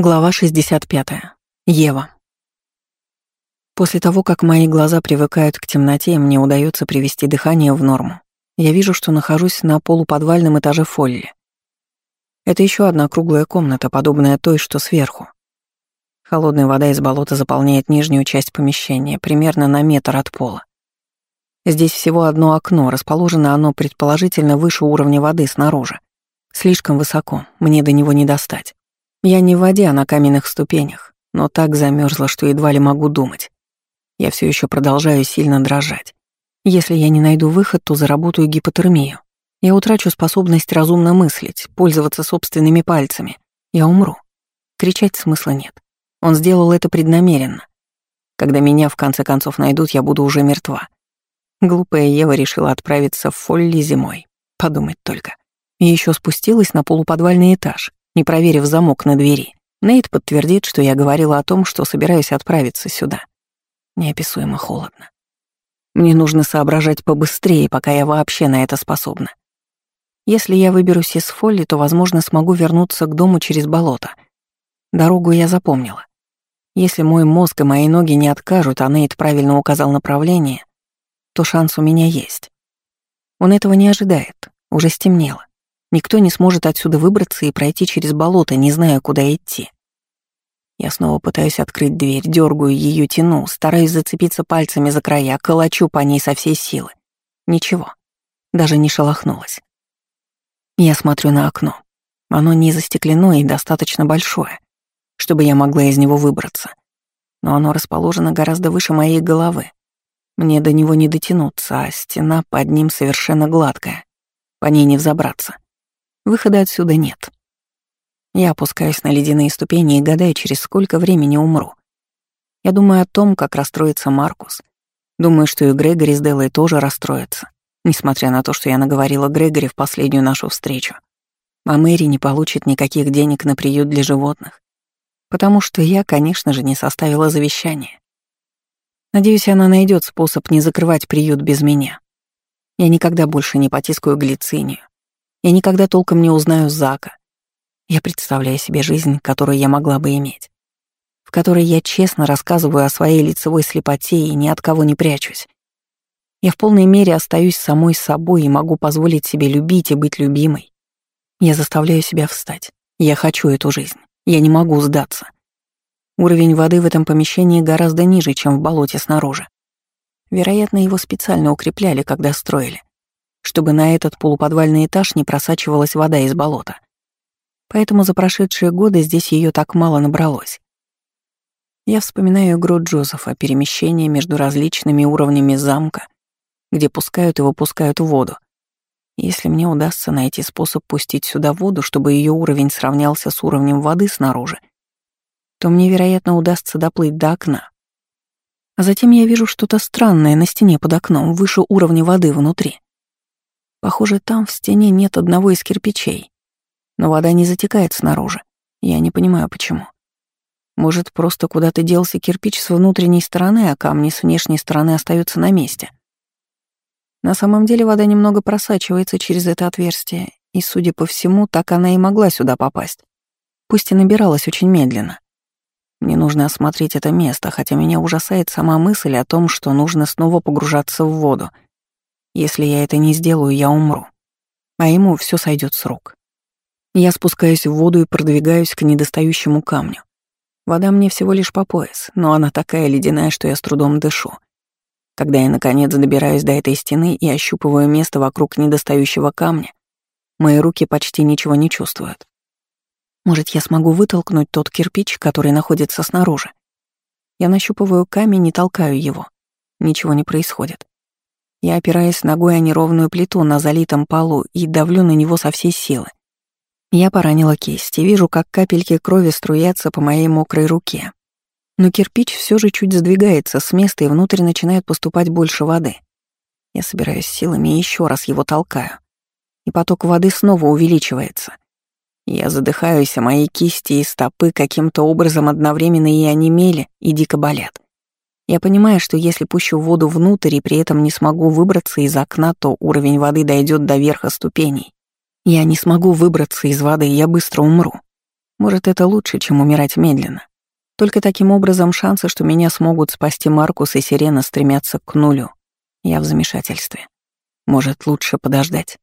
Глава 65. Ева. После того, как мои глаза привыкают к темноте, мне удается привести дыхание в норму. Я вижу, что нахожусь на полуподвальном этаже Фолли. Это еще одна круглая комната, подобная той, что сверху. Холодная вода из болота заполняет нижнюю часть помещения, примерно на метр от пола. Здесь всего одно окно, расположено оно предположительно выше уровня воды снаружи. Слишком высоко, мне до него не достать. Я не в воде, а на каменных ступенях, но так замерзла, что едва ли могу думать. Я все еще продолжаю сильно дрожать. Если я не найду выход, то заработаю гипотермию. Я утрачу способность разумно мыслить, пользоваться собственными пальцами. Я умру. Кричать смысла нет. Он сделал это преднамеренно. Когда меня в конце концов найдут, я буду уже мертва. Глупая Ева решила отправиться в Фолли зимой. Подумать только. И еще спустилась на полуподвальный этаж не проверив замок на двери. Нейт подтвердит, что я говорила о том, что собираюсь отправиться сюда. Неописуемо холодно. Мне нужно соображать побыстрее, пока я вообще на это способна. Если я выберусь из Фолли, то, возможно, смогу вернуться к дому через болото. Дорогу я запомнила. Если мой мозг и мои ноги не откажут, а Нейт правильно указал направление, то шанс у меня есть. Он этого не ожидает, уже стемнело. Никто не сможет отсюда выбраться и пройти через болото, не зная, куда идти. Я снова пытаюсь открыть дверь, дергаю ее, тяну, стараюсь зацепиться пальцами за края, колочу по ней со всей силы. Ничего. Даже не шелохнулась. Я смотрю на окно. Оно не застеклено и достаточно большое, чтобы я могла из него выбраться. Но оно расположено гораздо выше моей головы. Мне до него не дотянуться, а стена под ним совершенно гладкая. По ней не взобраться. Выхода отсюда нет. Я опускаюсь на ледяные ступени и гадаю, через сколько времени умру. Я думаю о том, как расстроится Маркус. Думаю, что и Грегори с Деллой тоже расстроятся, несмотря на то, что я наговорила Грегори в последнюю нашу встречу. А Мэри не получит никаких денег на приют для животных, потому что я, конечно же, не составила завещание. Надеюсь, она найдет способ не закрывать приют без меня. Я никогда больше не потискаю глицинию, я никогда толком не узнаю Зака. Я представляю себе жизнь, которую я могла бы иметь, в которой я честно рассказываю о своей лицевой слепоте и ни от кого не прячусь. Я в полной мере остаюсь самой собой и могу позволить себе любить и быть любимой. Я заставляю себя встать. Я хочу эту жизнь. Я не могу сдаться. Уровень воды в этом помещении гораздо ниже, чем в болоте снаружи. Вероятно, его специально укрепляли, когда строили чтобы на этот полуподвальный этаж не просачивалась вода из болота. Поэтому за прошедшие годы здесь ее так мало набралось. Я вспоминаю игру Джозефа, перемещение между различными уровнями замка, где пускают и выпускают воду. Если мне удастся найти способ пустить сюда воду, чтобы ее уровень сравнялся с уровнем воды снаружи, то мне, вероятно, удастся доплыть до окна. А затем я вижу что-то странное на стене под окном, выше уровня воды внутри. Похоже, там в стене нет одного из кирпичей. Но вода не затекает снаружи. Я не понимаю, почему. Может, просто куда-то делся кирпич с внутренней стороны, а камни с внешней стороны остаются на месте. На самом деле вода немного просачивается через это отверстие, и, судя по всему, так она и могла сюда попасть. Пусть и набиралась очень медленно. Мне нужно осмотреть это место, хотя меня ужасает сама мысль о том, что нужно снова погружаться в воду — если я это не сделаю, я умру. А ему все сойдет с рук. Я спускаюсь в воду и продвигаюсь к недостающему камню. Вода мне всего лишь по пояс, но она такая ледяная, что я с трудом дышу. Когда я, наконец, добираюсь до этой стены и ощупываю место вокруг недостающего камня, мои руки почти ничего не чувствуют. Может, я смогу вытолкнуть тот кирпич, который находится снаружи? Я нащупываю камень и толкаю его. Ничего не происходит. Я опираюсь ногой о неровную плиту на залитом полу и давлю на него со всей силы. Я поранила кисть и вижу, как капельки крови струятся по моей мокрой руке. Но кирпич все же чуть сдвигается с места, и внутрь начинает поступать больше воды. Я собираюсь силами и еще раз его толкаю. И поток воды снова увеличивается. Я задыхаюсь, а мои кисти и стопы каким-то образом одновременно и онемели, и дико болят. Я понимаю, что если пущу воду внутрь и при этом не смогу выбраться из окна, то уровень воды дойдет до верха ступеней. Я не смогу выбраться из воды, и я быстро умру. Может, это лучше, чем умирать медленно. Только таким образом шансы, что меня смогут спасти Маркус и Сирена, стремятся к нулю. Я в замешательстве. Может, лучше подождать.